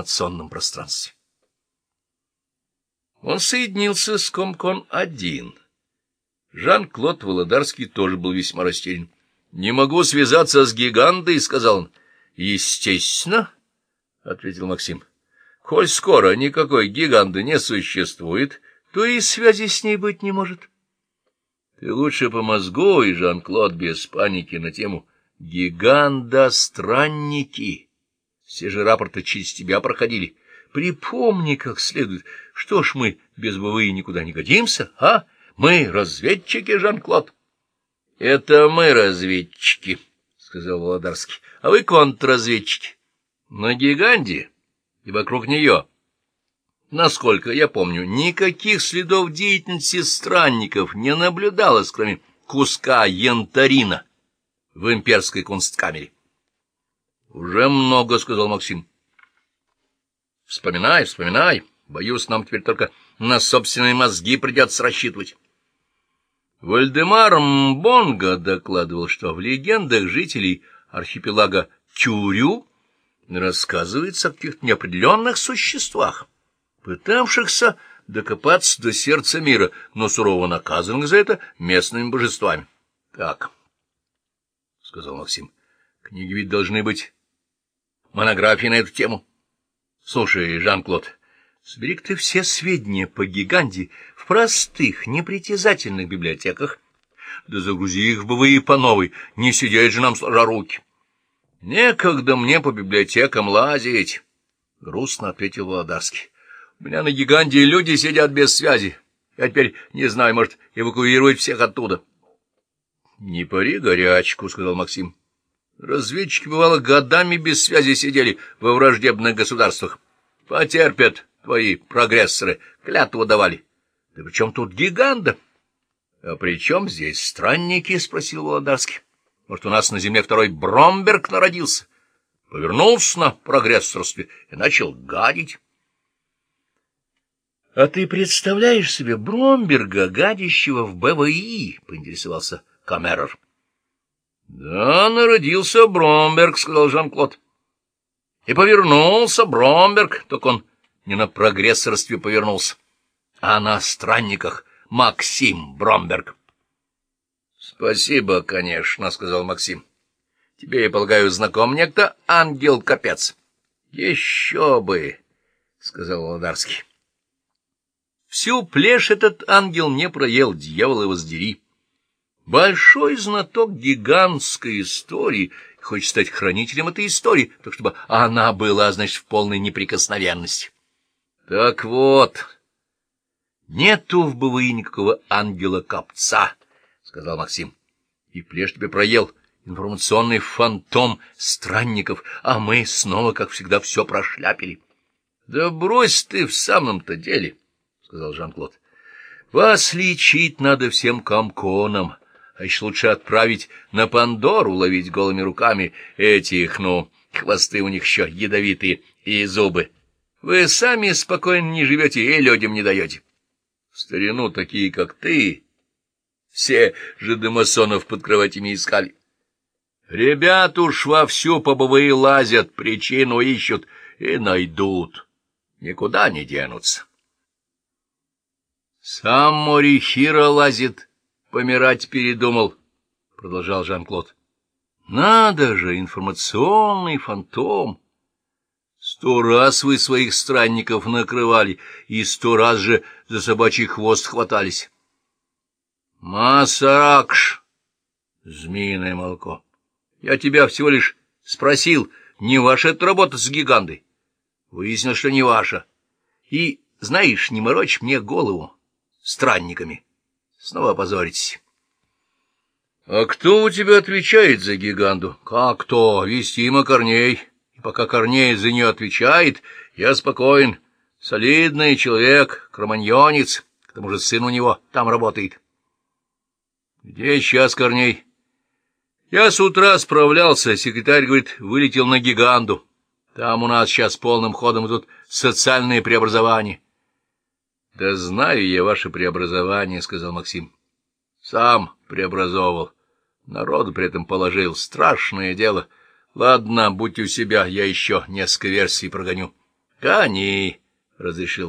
информационном пространстве. Он соединился с Комкон-1. Жан-Клод Володарский тоже был весьма растерян. — Не могу связаться с гигандой, — сказал он. — Естественно, — ответил Максим. — Коль скоро никакой гиганды не существует, то и связи с ней быть не может. Ты лучше помозгуй, Жан-Клод, без паники на тему «Гиганда-странники». Все же рапорты через тебя проходили. Припомни как следует. Что ж мы без БВИ никуда не годимся, а? Мы разведчики, Жан-Клод. — Это мы разведчики, — сказал Володарский. — А вы контрразведчики. На Гиганде и вокруг нее. Насколько я помню, никаких следов деятельности странников не наблюдалось, кроме куска янтарина в имперской кунсткамере. — Уже много, — сказал Максим. — Вспоминай, вспоминай. Боюсь, нам теперь только на собственные мозги придется рассчитывать. Вальдемар Мбонга докладывал, что в легендах жителей архипелага Тюрю рассказывается о каких-то неопределенных существах, пытавшихся докопаться до сердца мира, но сурово наказанных за это местными божествами. — Так, — сказал Максим, — книги ведь должны быть монографии на эту тему. — Слушай, Жан-Клод, собери ты все сведения по гиганде в простых, непритязательных библиотеках, да загрузи их в БВИ по новой, не сидеть же нам сложа руки. — Некогда мне по библиотекам лазить, — грустно ответил Володарский. — У меня на гиганде люди сидят без связи. Я теперь не знаю, может, эвакуировать всех оттуда. — Не пари горячку, — сказал Максим. Разведчики, бывало, годами без связи сидели во враждебных государствах. Потерпят твои прогрессоры, клятву давали. Да при чем тут гиганда? — А при чем здесь странники? — спросил Володарский. — Может, у нас на земле второй Бромберг народился? Повернулся на прогрессорстве и начал гадить. — А ты представляешь себе Бромберга, гадящего в БВИ? — поинтересовался Камерер. — Да, народился Бромберг, — сказал Жан-Клод. — И повернулся Бромберг, только он не на прогрессорстве повернулся, а на странниках Максим Бромберг. — Спасибо, конечно, — сказал Максим. — Тебе, я полагаю, знаком некто Ангел-Капец? — Еще бы, — сказал Володарский. Всю плешь этот ангел мне проел, дьявол его сдери. Большой знаток гигантской истории хочет стать хранителем этой истории, так чтобы она была, значит, в полной неприкосновенности. Так вот, нету в БВИ никакого ангела-копца, — сказал Максим. И плешь тебе проел информационный фантом странников, а мы снова, как всегда, все прошляпили. — Да брось ты в самом-то деле, — сказал Жан-Клод. — Вас лечить надо всем комконам а еще лучше отправить на Пандору ловить голыми руками этих, ну, хвосты у них еще ядовитые и зубы. Вы сами спокойно не живете и людям не даете. В старину такие, как ты, все же жидомасонов под кроватями искали. Ребят уж вовсю по БВИ лазят, причину ищут и найдут. Никуда не денутся. Сам Морихира лазит, помирать передумал, — продолжал Жан-Клод. — Надо же, информационный фантом! Сто раз вы своих странников накрывали, и сто раз же за собачий хвост хватались. — Масаракш! Змеиное молоко! Я тебя всего лишь спросил, не ваша это работа с гигандой. Выяснилось, что не ваша. И, знаешь, не морочь мне голову странниками. — Снова опозоритесь. — А кто у тебя отвечает за гиганду? — Как кто? Вестима Корней. И пока Корней за нее отвечает, я спокоен. Солидный человек, кроманьонец, к тому же сын у него там работает. — Где сейчас Корней? — Я с утра справлялся, секретарь, говорит, вылетел на гиганду. Там у нас сейчас полным ходом идут социальные преобразования. —— Да знаю я ваше преобразование, — сказал Максим. — Сам преобразовывал. Народу при этом положил. Страшное дело. Ладно, будь у себя, я еще несколько версий прогоню. — Гони, — разрешил